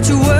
Het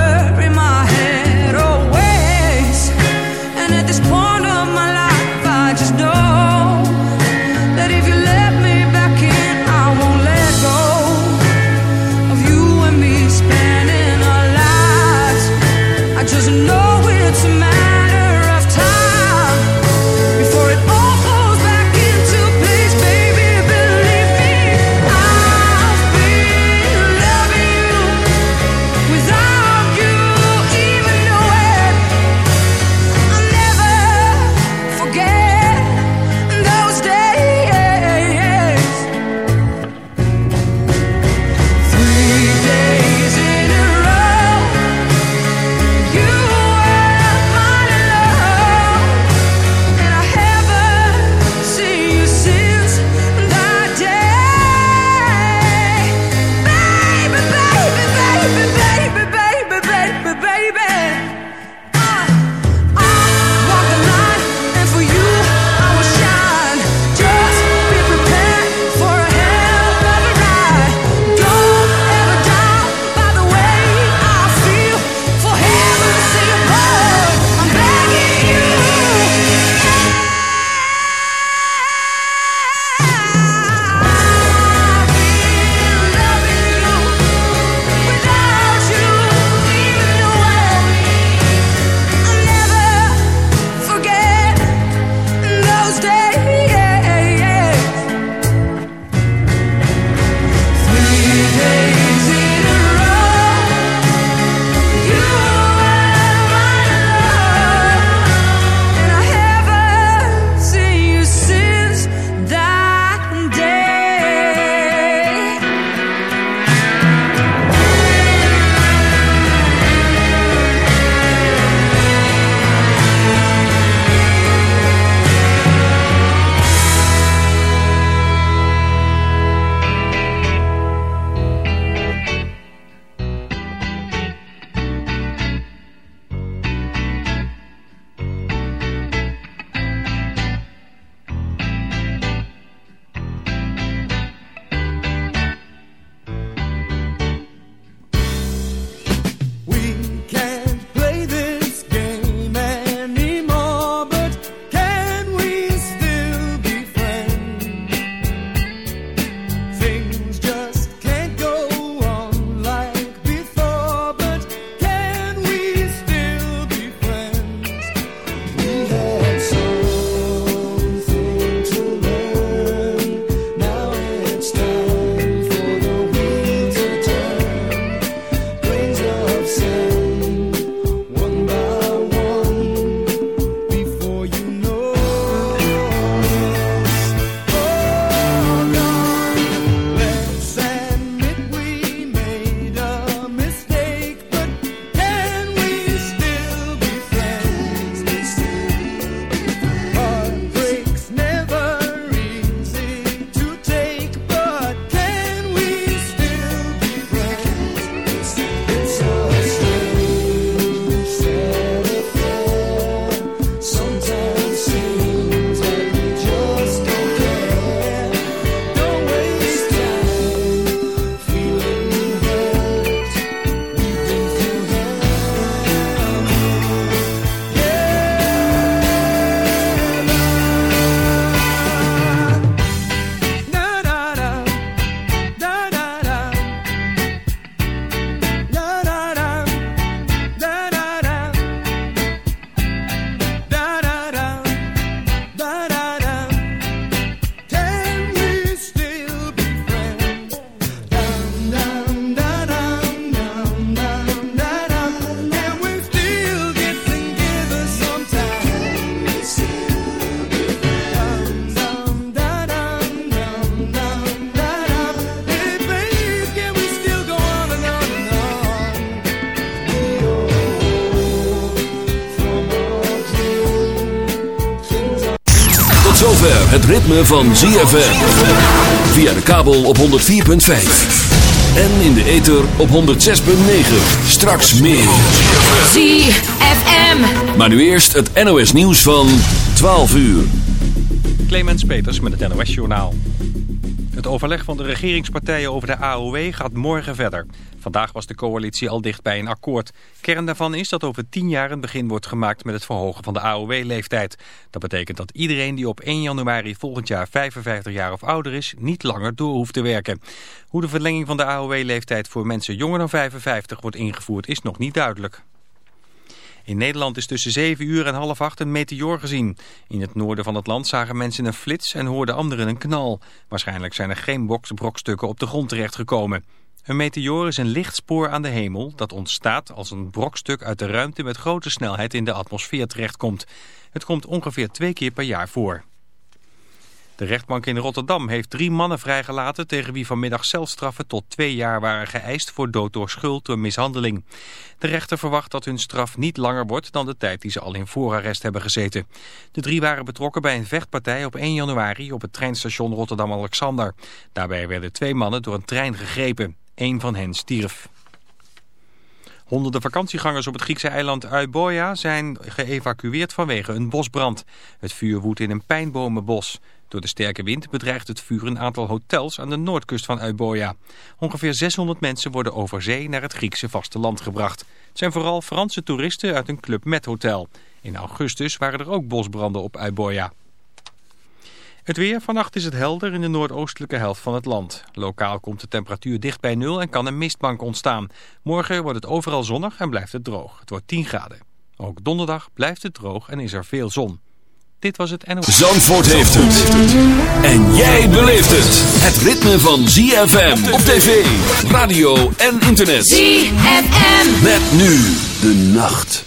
ritme van ZFM. Via de kabel op 104.5. En in de ether op 106.9. Straks meer. ZFM. Maar nu eerst het NOS nieuws van 12 uur. Clemens Peters met het NOS Journaal. Het overleg van de regeringspartijen over de AOW gaat morgen verder. Vandaag was de coalitie al dicht bij een akkoord. Kern daarvan is dat over tien jaar een begin wordt gemaakt met het verhogen van de AOW-leeftijd. Dat betekent dat iedereen die op 1 januari volgend jaar 55 jaar of ouder is, niet langer door hoeft te werken. Hoe de verlenging van de AOW-leeftijd voor mensen jonger dan 55 wordt ingevoerd is nog niet duidelijk. In Nederland is tussen 7 uur en half 8 een meteoor gezien. In het noorden van het land zagen mensen een flits en hoorden anderen een knal. Waarschijnlijk zijn er geen brokstukken op de grond terechtgekomen. Een meteoor is een lichtspoor aan de hemel dat ontstaat als een brokstuk uit de ruimte met grote snelheid in de atmosfeer terechtkomt. Het komt ongeveer twee keer per jaar voor. De rechtbank in Rotterdam heeft drie mannen vrijgelaten tegen wie vanmiddag celstraffen tot twee jaar waren geëist voor dood door schuld door mishandeling. De rechter verwacht dat hun straf niet langer wordt dan de tijd die ze al in voorarrest hebben gezeten. De drie waren betrokken bij een vechtpartij op 1 januari op het treinstation Rotterdam-Alexander. Daarbij werden twee mannen door een trein gegrepen. Eén van hen stierf. Honderden vakantiegangers op het Griekse eiland Euboea zijn geëvacueerd vanwege een bosbrand. Het vuur woedt in een pijnbomenbos. Door de sterke wind bedreigt het vuur een aantal hotels aan de noordkust van Euboea. Ongeveer 600 mensen worden over zee naar het Griekse vasteland gebracht. Het zijn vooral Franse toeristen uit een Club Met hotel. In augustus waren er ook bosbranden op Euboea. Het weer, vannacht is het helder in de noordoostelijke helft van het land. Lokaal komt de temperatuur dicht bij nul en kan een mistbank ontstaan. Morgen wordt het overal zonnig en blijft het droog. Het wordt 10 graden. Ook donderdag blijft het droog en is er veel zon. Dit was het NOS. Zandvoort heeft het. En jij beleeft het. Het ritme van ZFM op tv, radio en internet. ZFM. Met nu de nacht.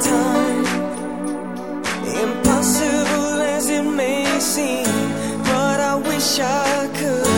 time. Impossible as it may seem, but I wish I could.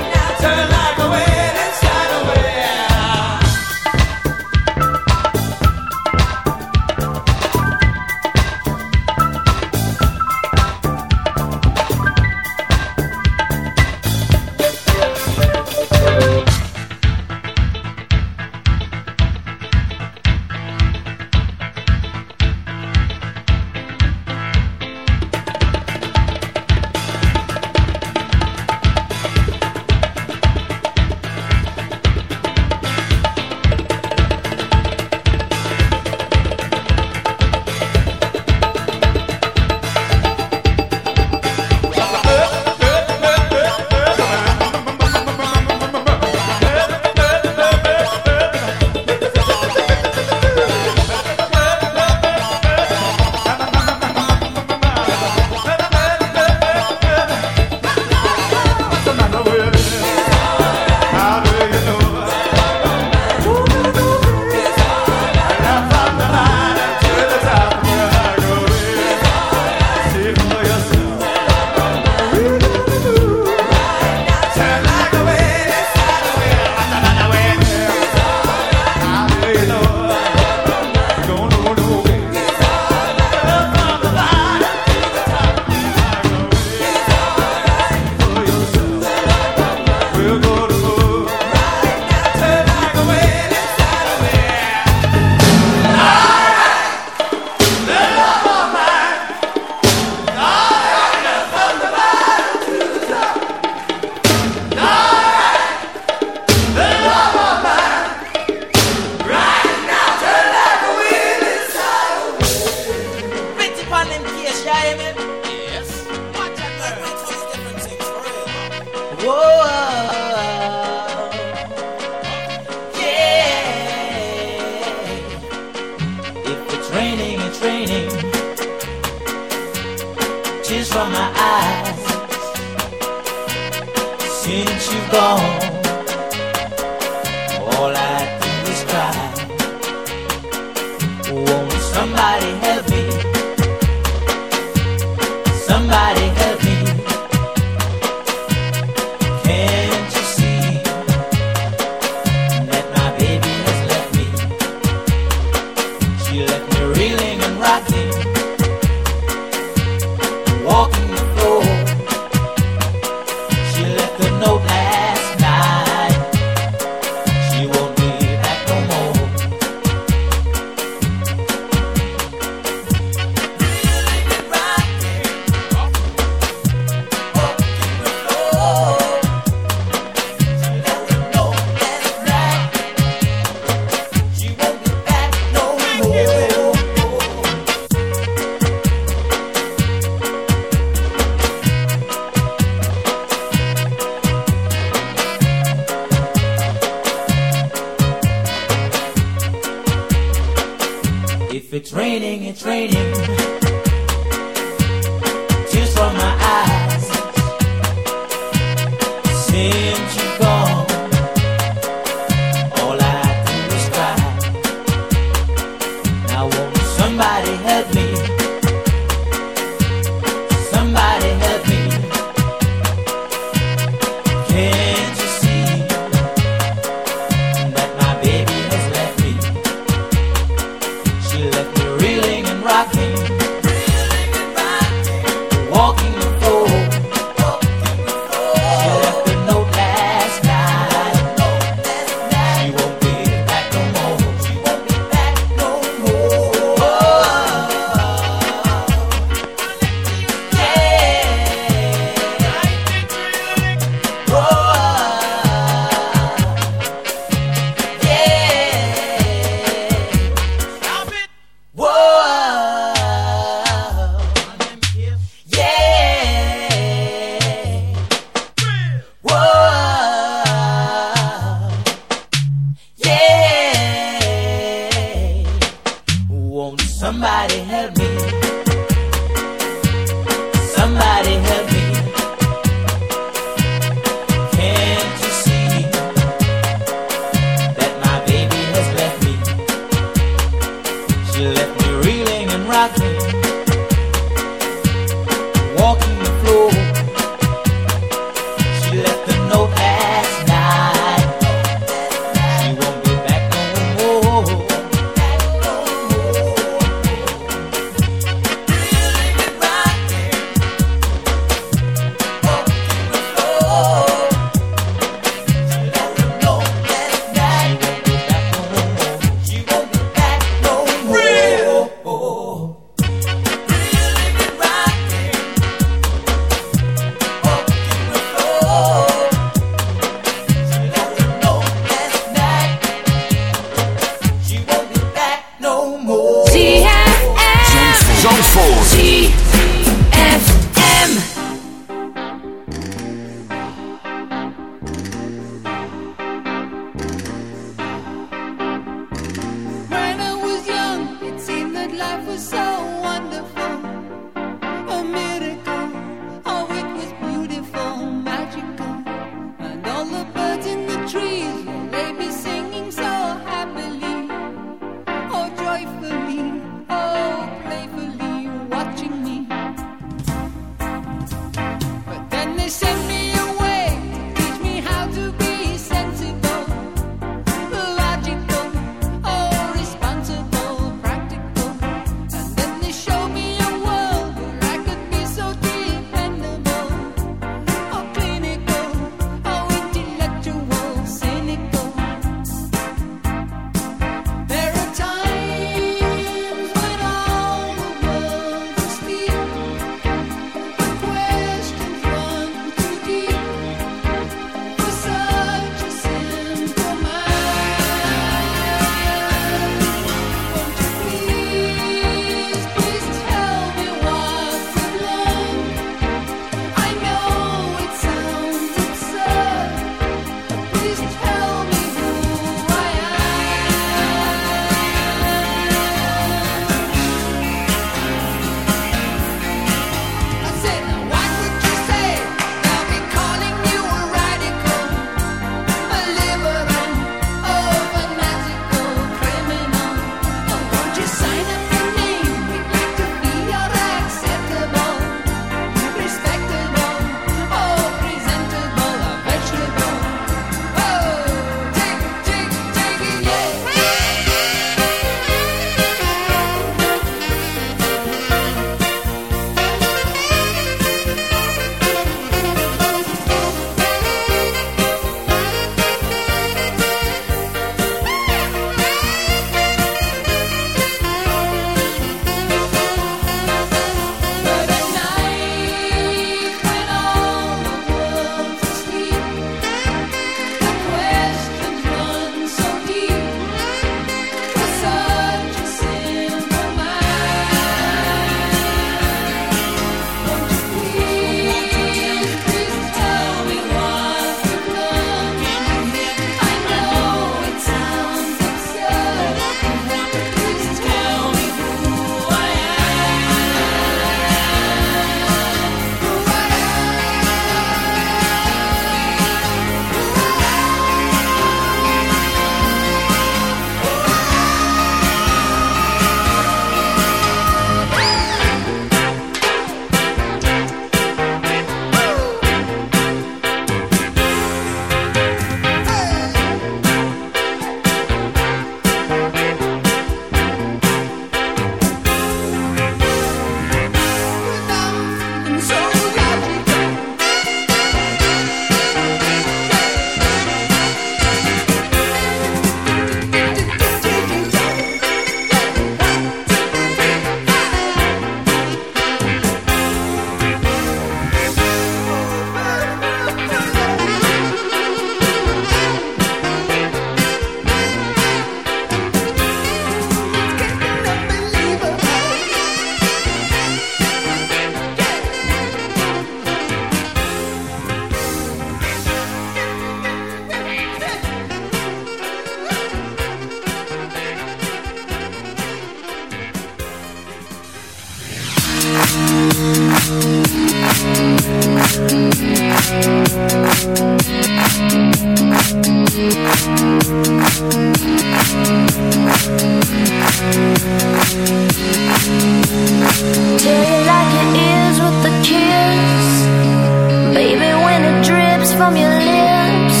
from your lips.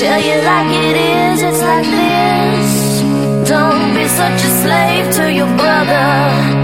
Tell you like it is, it's like this. Don't be such a slave to your brother.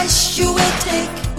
price you will take.